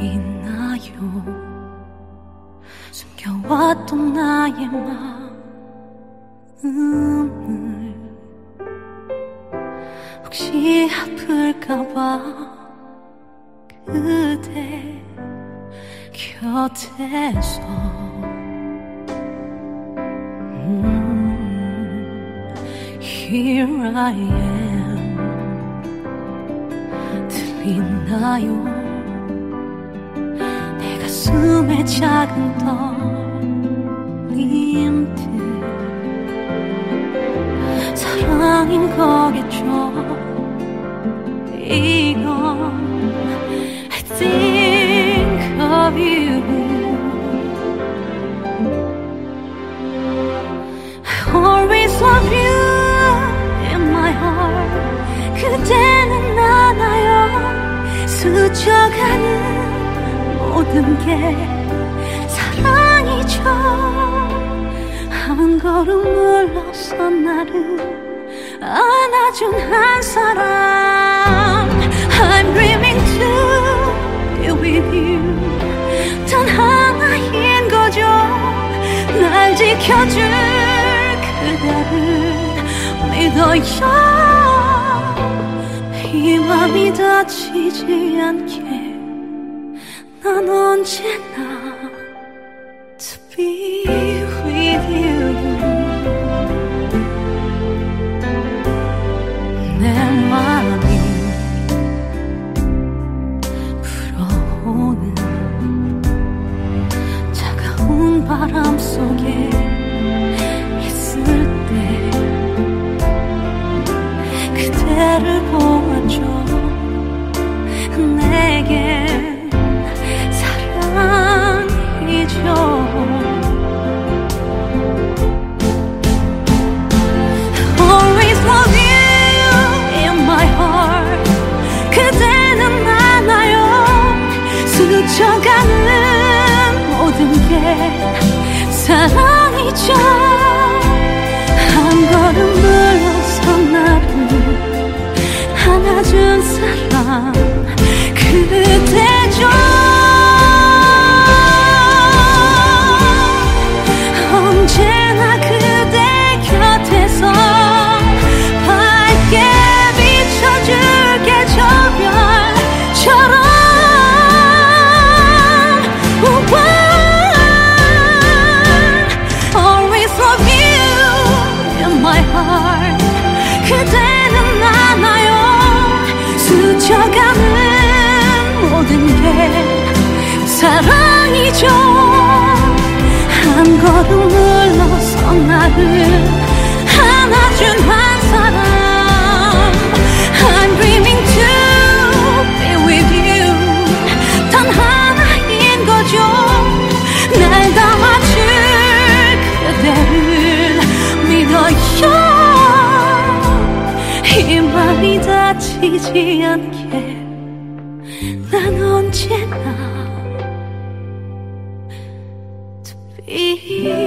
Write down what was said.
있나요? 숨겨왔던 나의 마음을 혹시 아플까봐 그대 곁에서. 음, Here I am. 들리나요 내 가슴에 작은 떨림들 사랑인 거겠죠. 이건 모든 게 사랑이죠. 한 걸음 물러서 나를 안아준 한 사람. I'm dreaming to be with you. 단 하나인 거죠. 날 지켜줄 그대를 믿어요. 이 맘이 다치지 않게 난 언제나 to be 스쳐가는 모든 게 사랑이죠 다치지 않게 난 언제나 to be